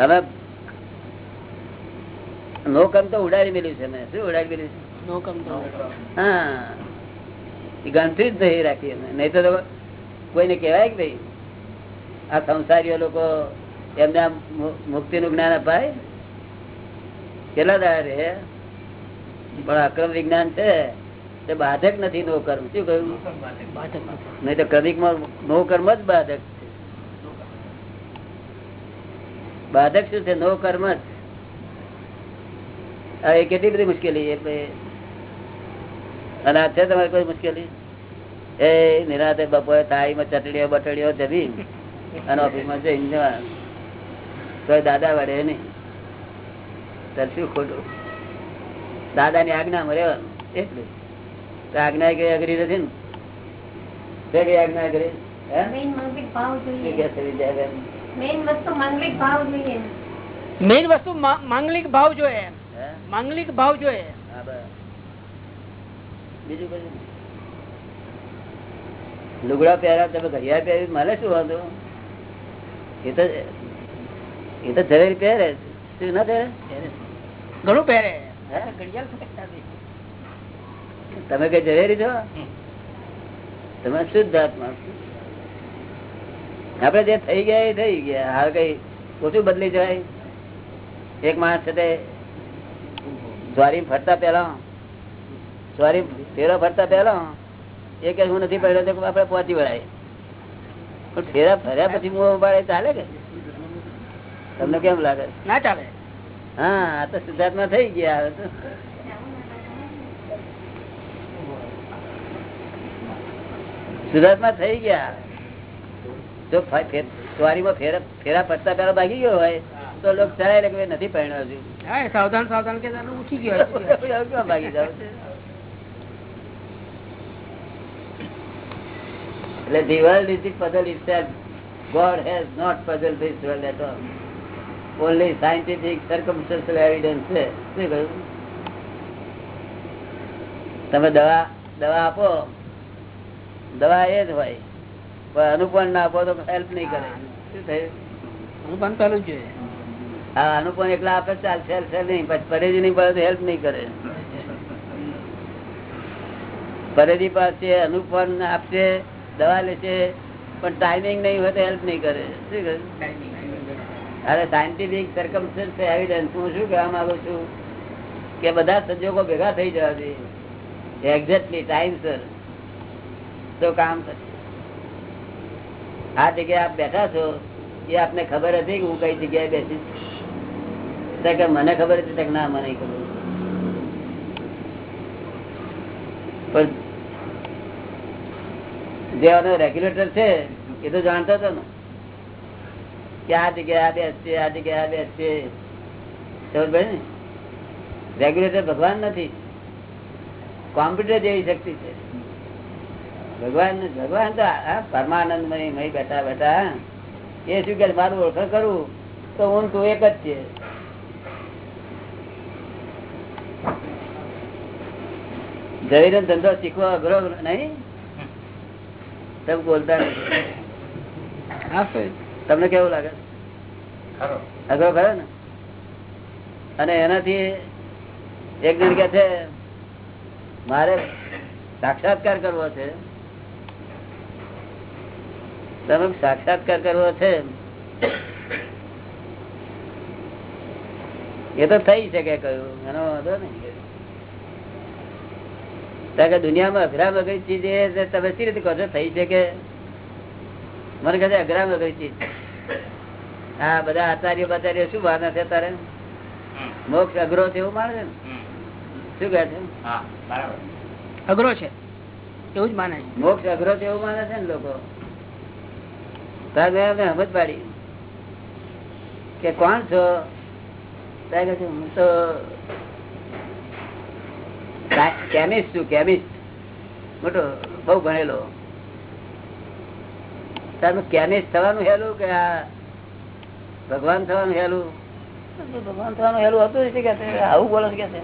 હવે નોકમ તો ઉડાડી મેલ્યું છે મેં. શું ઉડાડી મેલ્યું છે? નોકમ તો. હા. ગણતરી જ નહીં રાખી અમે. નહીં તો કોઈને કહેવાય કે ભાઈ આ સંસારીઓ લોકો એમને મુક્તિ નું જ્ઞાન અપાય? કેટલા દાડા પણ અક્રમ વિજ્ઞાન છે, તે બાધક નથી નો કર્મ શું કહ્યું? નહીં તો ક્રમિકમાં નો કર્મ જ બાધક છે. બાધક શું છે? નો કર્મ જ. એ કેટલી બધી મુશ્કેલી અને આ છે તમારે કોઈ મુશ્કેલી? એ નિરાતે બપોરે થાળીમાં ચટડીઓ બટડીઓ જમી અને ઓફિસમાં જઈને. તોય દાદા વડે નહીં તાર શું ખોટું? દાદા ની આજ્ઞા માં એટલે આજ્ઞા કઈ અઘરી નથી ને? તે કઈ આજ્ઞા કરી મેઇન વસ્તુ માંગલિક ભાવ જોઈએ. માંગલિક ભાવ જોઈએ. બીજું કશું લુગડા પહેરા તમે ઘડિયાળ પહેરી મળે શું વાંધો? એ તો એ તો ઝવેરી પહેરે શું ના પહેરે ઘણું પહેરે. તમે કઈ ઝવેરી છો તમે શુદ્ધ આત્મા આપડે જે થઈ ગયા એ થઈ ગયા. હાલ કઈ ઓછું બદલી જાય? એક માણસ છે તે સ્વારી ફરતા પેલા સ્વારી ફેરા ફરતા પેલા એ કે હું નથી પડ્યો આપડે પહોંચી વળાય. પણ ફેરા ફર્યા પછી હું ચાલે કે? તમને કેમ લાગે ના ચાલે હા આ તો સિદ્ધાર્થમાં થઈ ગયા હવે તો. સુરતમાં થઈ ગયા જો સવારીમાં ફેરા ફેરા પડતા પેલા ભાગી ગયો હોય તો લોકો ચડાય કે નથી પહેણ્યો હજુ સાવધાન સાવધાન કે ઉઠી ગયો [LAUGHS] ભાગી જાવ એટલે is the puzzle itself. God has not puzzled this world at all. Only scientific circumstantial evidence છે. શું કહ્યું? તમે દવા દવા આપો. દવા એ જ હોય. પણ અનુપણ ના આપો તો હેલ્પ નહીં કરે. શું થયું? હા અનુપણ એકલા આપે ચાલશે હેલ્પશે નહીં. પછી પરેજી નહીં પડે તો હેલ્પ નહીં કરે. પરેજી પાસે અનુપણ આપશે દવા લેશે પણ ટાઈમિંગ નહીં હોય તો હેલ્પ નહીં કરે. શું કહ્યું? અરે સાયન્ટિફિક સરકમસ્ટન્સ એવિડન્સ હું શું કહેવા માંગુ છું? કે બધા સંજોગો ભેગા થઈ જવા જોઈએ. એક્ઝેક્ટલી ટાઈમસર તો કામ થશે. આ જગ્યાએ આપ બેઠા છો, એ આપને ખબર હતી કે હું કઈ જગ્યાએ બેસીશ? કે મને ખબર હતી, તો ના, મને ખબર પણ જે રેગ્યુલેટર છે, એ તો જાણતો હતો ને. કે આ જગ્યાએ આ જગ્યા છે આ જગ્યાએ આ બેસ છે? ખબર પડી ને? રેગ્યુલેટર ભગવાન નથી. કોમ્પ્યુટર જેવી શક્તિ છે. ભગવાન ભગવાન તો પરમાનંદમય બેઠા બેઠા એ શું કે મારું ઓળખ કરું તો હું તું એક જ છે. જઈને ધંધો શીખવો અઘરો નહીં? તમે બોલતા નથી તમને કેવું લાગે? અઘરો ખરો ને? અને એનાથી એક જણ કે છે મારે સાક્ષાત્કાર કરવો છે. તમે સાક્ષાત્કાર કરવો છે એ તો થઈ શકે કયું એનો વાંધો નહીં. કારણ કે દુનિયામાં અઘરા મગજ ચીજ એ તમે સી રીતે કહો છો થઈ શકે? મને કહે છે અઘરા મગજ ચીજ. હા બધા આચાર્ય બાચાર્ય શું માને છે તારે? મોક્ષ અઘરો છે એવું માને છે ને? શું કે છે? અઘરો છે. એવું જ માને છે. મોક્ષ અઘરો છે એવું માને છે ને લોકો? તારે મેં સમજ પાડી કે કોણ છો? તારે કહે છે, હું તો કેમિસ્ટ છું કેમિસ્ટ મોટો બહુ ભણેલો. તારું કેમિસ્ટ થવાનું હેલું કે આ ભગવાન થવાનું હેલું? ભગવાન થવાનું હેલું હતું કે આવું બોલો કે છે?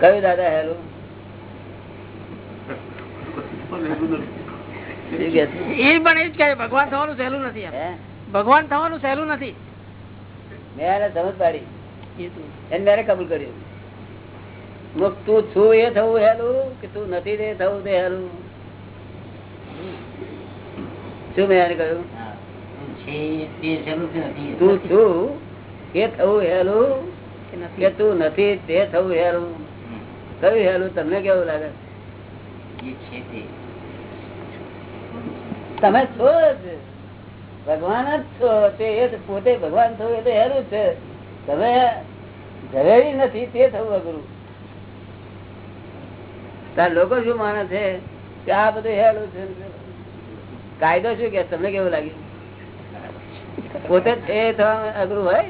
કયું દાદા હેલું? ભગવાન થવાનું સહેલું નથી ભગવાન થવાનું સહેલું નથી. મેં એને સમજ પાડી. એને મેરે કબૂલ કર્યું. મુક તું છું એ થવું હેલું કે તું નથી તે થવું તે હેલું? શું મેં કહ્યું? તું છે તે સહેલું કે નથી તું છું એ થવું હેલું? કે તું નથી તે થવું હેલું. કયું હેલું તમને કેવું લાગે? તમે છો જ. ભગવાન જ છો. તે પોતે ભગવાન થવું એ તો હેલું છે. તમે જરૂરી નથી તે થવું અઘરું. તાર લોકો શું માને છે? કે આ બધું હેલું છે કાયદો શું કે? તમને કેવું લાગ્યું? પોતે એ થવા અઘરું હોય?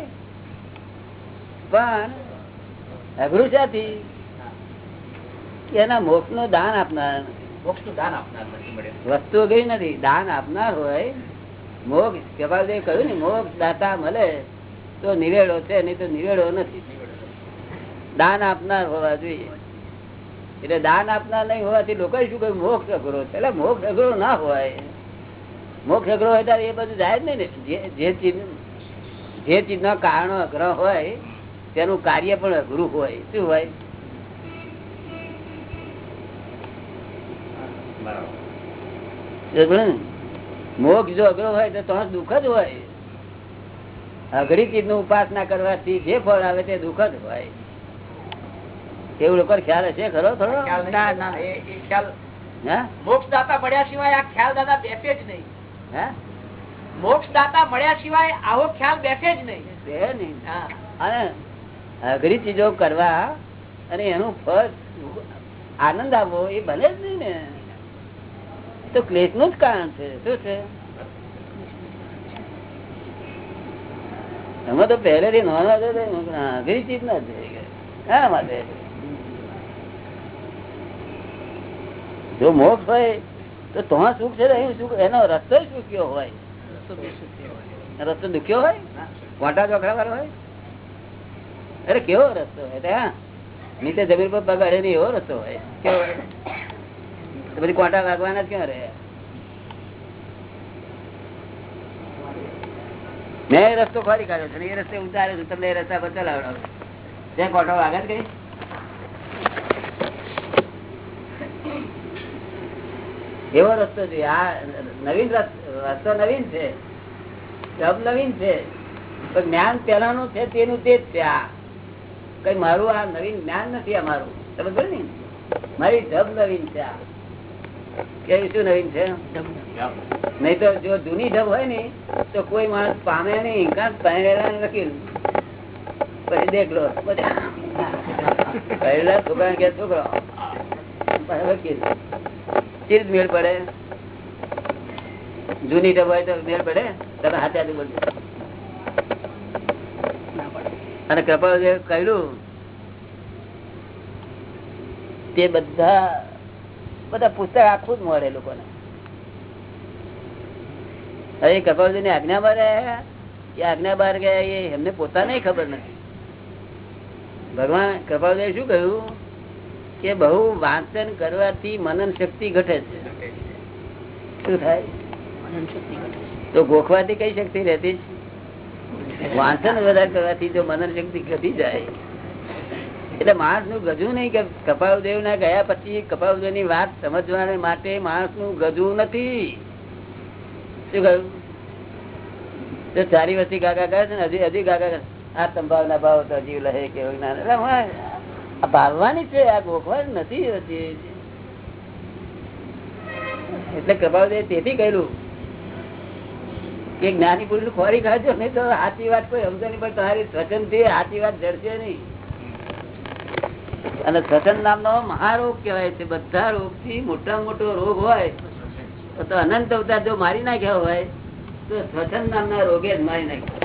પણ અઘરું શાથી એના મોક્ષનું દાન આપનાર. મોક્ષનું દાન આપનાર વસ્તુ ગઈ નથી? દાન આપનાર હોય. મોક્ષ કપાલદેવ કહ્યું ને મોક્ષ દાતા મળે તો નિવેડો છે નહીં તો નિવેડો નથી. દાન આપનાર હોવા જોઈએ. એટલે દાન આપનાર નહીં હોવાથી લોકો શું કહ્યું? મોક્ષ અઘરો છે. એટલે મોક્ષ અઘરો ના હોય. મોક્ષ અઘરો હોય ત્યારે એ બધું જાય જ નહીં ને. જે- જે ચીજ જે ચીજના કારણો અઘરા હોય તેનું કાર્ય પણ અઘરું હોય. શું હોય? મોક્ષ જો અઘરો હોય તો તો દુઃખ જ હોય. અઘરી ચીજનું ઉપાસના કરવાથી જે ફળ આવે તે દુઃખ જ હોય. એવું લોકો ખ્યાલ હશે ખરો થોડો? મોક્ષ દાતા પડ્યા સિવાય આ ખ્યાલ દાદા બેસે જ નહીં. મોક્ષ દાતા મળ્યા સિવાય આવો ખ્યાલ બેસે જ નહીં. તે નહીં. હા. અને અઘરી ચીજો કરવા અને એનું ફળ આનંદ આવવો એ બને જ નહીં ને. તો ક્લેશનું જ કારણ છે. શું છે? અમે તો પહેલેથી કે અઘરી ચીજ ના છે. હા માટે? જો મોક્ષ હોય તો તો સુખ છે અહીં સુખ એનો રસ્તો સુખ્યો હોય. રસ્તો દુખ્યો હોય? વાંટા ચોખડા વાળો હોય? અરે કેવો રસ્તો હોય હા. નીચે જમીન પર પગ અડે એવો રસ્તો હોય. કેવો પછી કોટા વાગવાના જ ક્યાં રહે? મેં એ રસ્તો ખોરી કાઢ્યો છે એ રસ્તે ઉતારે છું તમને એ રસ્તા પર ચલાવડાવું ત્યાં કોટો વાગે જ કઈ એવો રસ્તો છે. આ નવીન રસ- રસ્તો નવીન છે. જબ નવીન છે. પણ જ્ઞાન પેલાનું છે તેનું તે જ છે આ. કઈ મારું આ નવીન જ્ઞાન નથી આ મારું તમે કહ્યું ને? મારી જબ નવીન છે આ. કે શું નવીન છે? નહીં તો જો જૂની ઢબ હોય ને તો કોઈ માણસ પામે નહીં. કાં પહેરેલા ને પછી દેખ લો. [LAUGHS] પહેરેલા છોકરા કે છોકરો વકીલ ચીજ મેળ પડે. જૂની ઢબ હોય તો મેળ પડે. તમે હાથે હાથે બોલજો. અને કૃપા કહ્યું, તે બધા બધા પુસ્તક આખું જ મળે લોકોને. હવે કપાલજી ની આજ્ઞા બાર કે આજ્ઞા બાર ગયા, એ એમને પોતાને ખબર નથી. ભગવાન કપાલજી શું કહ્યું? કે બહુ વાંચન કરવાથી મનન શક્તિ ઘટે છે. શું થાય? તો ગોખવાથી કઈ શક્તિ રહેતી વાંચન વધારે કરવાથી જો મનન શક્તિ ઘટી જાય. એટલે માણસનું ગજુ નહીં કે કપાવદેવ ના ગયા પછી કપાવદેવની વાત સમજવા માટે માણસનું ગજુ નથી. શું કહ્યું? તો ચારી વસ્તી ગાગા કરે છે ને હજી હજી ગાગા. આ સંભાવના ભાવ તો જીવ લહે કે વિજ્ઞાન. ભાવવાની છે, આ ગોખવાની નથી. એટલે કપાલદેવ તેથી કહેલું કે જ્ઞાની પુરુષ ખોરી ખાજો, નહીં તો સાચી વાત કોઈ સમજો નહીં, પણ તમારી સ્વચનથી સાચી વાત જડશે નહીં અને સ્વચન નામનો મહારોગ કહેવાય છે, બધા રોગથી મોટા મોટો રોગ હોય, તો તો અનંત અવતાર જો મારી નાખ્યા હોય, તો સ્વચન નામના રોગે જ મારી નાખ્યા